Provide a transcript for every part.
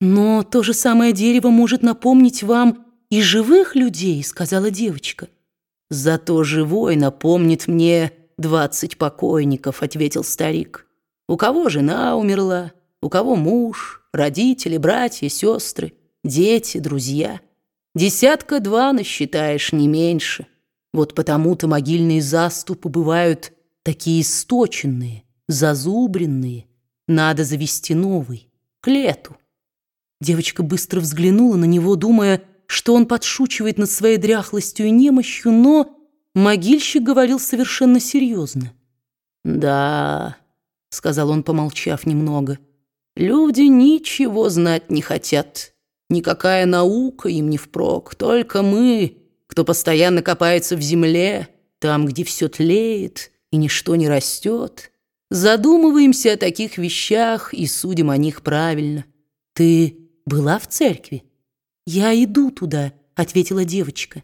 «Но то же самое дерево может напомнить вам и живых людей», — сказала девочка. «Зато живой напомнит мне двадцать покойников», — ответил старик. «У кого жена умерла, у кого муж, родители, братья, сестры, дети, друзья. Десятка-два насчитаешь, не меньше. Вот потому-то могильные заступы бывают такие источенные, зазубренные. Надо завести новый, к лету». Девочка быстро взглянула на него, думая, что он подшучивает над своей дряхлостью и немощью, но могильщик говорил совершенно серьезно. «Да», — сказал он, помолчав немного, — «люди ничего знать не хотят. Никакая наука им не впрок, только мы, кто постоянно копается в земле, там, где все тлеет и ничто не растет, задумываемся о таких вещах и судим о них правильно. Ты была в церкви?» «Я иду туда», — ответила девочка.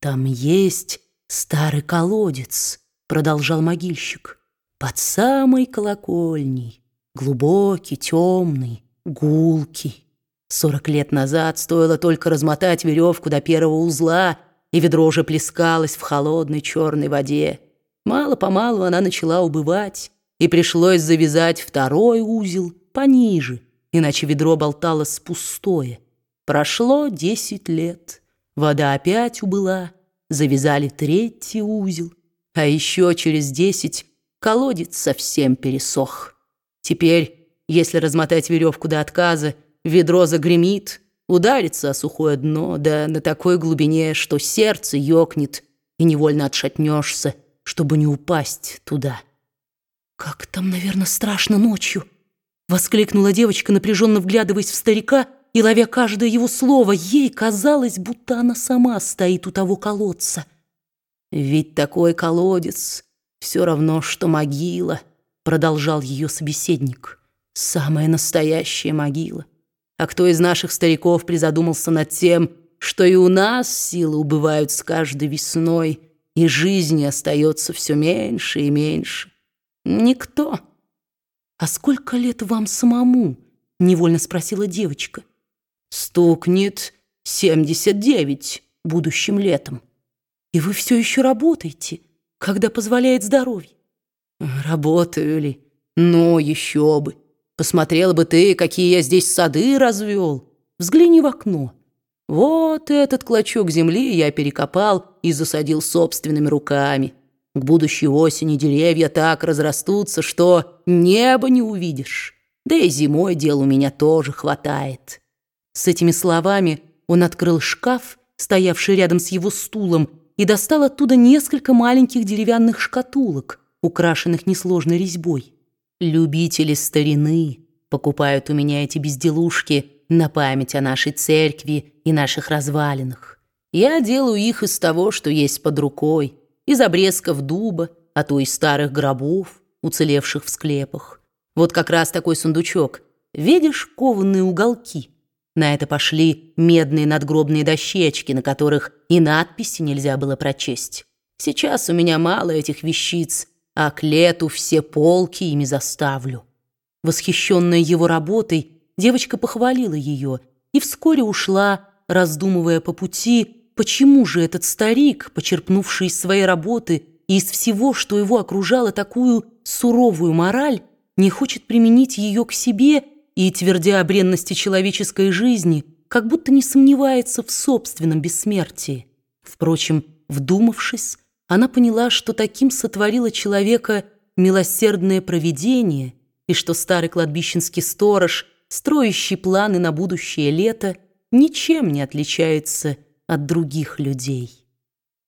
«Там есть старый колодец», — продолжал могильщик, «под самой колокольней, глубокий, темный, гулкий. Сорок лет назад стоило только размотать веревку до первого узла, и ведро уже плескалось в холодной черной воде. Мало-помалу она начала убывать, и пришлось завязать второй узел пониже, иначе ведро болталось пустое. Прошло десять лет, вода опять убыла, завязали третий узел, а еще через десять колодец совсем пересох. Теперь, если размотать веревку до отказа, ведро загремит, ударится о сухое дно, да на такой глубине, что сердце ёкнет, и невольно отшатнешься, чтобы не упасть туда. «Как там, наверное, страшно ночью!» Воскликнула девочка, напряженно вглядываясь в старика и ловя каждое его слово. Ей казалось, будто она сама стоит у того колодца. «Ведь такой колодец все равно, что могила», продолжал ее собеседник. «Самая настоящая могила. А кто из наших стариков призадумался над тем, что и у нас силы убывают с каждой весной, и жизни остается все меньше и меньше? Никто». «А сколько лет вам самому?» — невольно спросила девочка. «Стукнет семьдесят девять будущим летом». «И вы все еще работаете, когда позволяет здоровье?» «Работаю ли? Ну, еще бы. Посмотрела бы ты, какие я здесь сады развел. Взгляни в окно. Вот этот клочок земли я перекопал и засадил собственными руками». К будущей осени деревья так разрастутся, что небо не увидишь. Да и зимой дел у меня тоже хватает». С этими словами он открыл шкаф, стоявший рядом с его стулом, и достал оттуда несколько маленьких деревянных шкатулок, украшенных несложной резьбой. «Любители старины покупают у меня эти безделушки на память о нашей церкви и наших развалинах. Я делаю их из того, что есть под рукой, из обрезков дуба, а то из старых гробов, уцелевших в склепах. Вот как раз такой сундучок. Видишь кованые уголки? На это пошли медные надгробные дощечки, на которых и надписи нельзя было прочесть. Сейчас у меня мало этих вещиц, а к лету все полки ими заставлю. Восхищенная его работой, девочка похвалила ее и вскоре ушла, раздумывая по пути, Почему же этот старик, почерпнувший из своей работы и из всего, что его окружало, такую суровую мораль, не хочет применить ее к себе и, твердя о бренности человеческой жизни, как будто не сомневается в собственном бессмертии? Впрочем, вдумавшись, она поняла, что таким сотворило человека милосердное провидение и что старый кладбищенский сторож, строящий планы на будущее лето, ничем не отличается от других людей.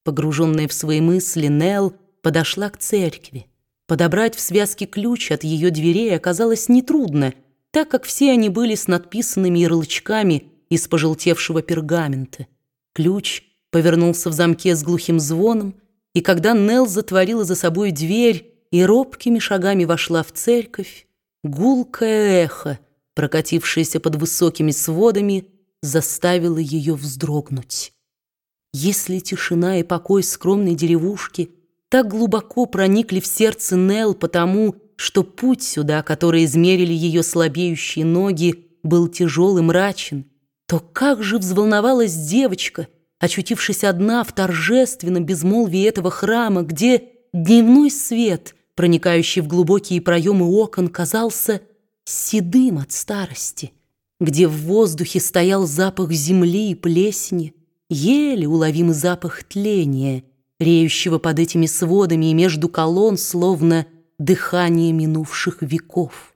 Погруженная в свои мысли, Нелл подошла к церкви. Подобрать в связке ключ от ее дверей оказалось нетрудно, так как все они были с надписанными ярлычками из пожелтевшего пергамента. Ключ повернулся в замке с глухим звоном, и когда Нелл затворила за собой дверь и робкими шагами вошла в церковь, гулкое эхо, прокатившееся под высокими сводами, заставило ее вздрогнуть. Если тишина и покой скромной деревушки так глубоко проникли в сердце Нел потому, что путь сюда, который измерили ее слабеющие ноги, был тяжел и мрачен, то как же взволновалась девочка, очутившись одна в торжественном безмолвии этого храма, где дневной свет, проникающий в глубокие проемы окон, казался седым от старости, где в воздухе стоял запах земли и плесени, еле уловимый запах тления, реющего под этими сводами и между колонн, словно дыхание минувших веков.